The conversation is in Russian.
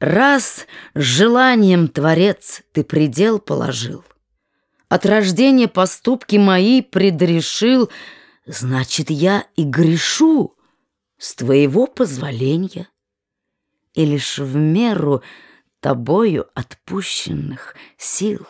Раз желанием, Творец, ты предел положил, От рождения поступки мои предрешил, Значит, я и грешу с твоего позволения, И лишь в меру тобою отпущенных сил.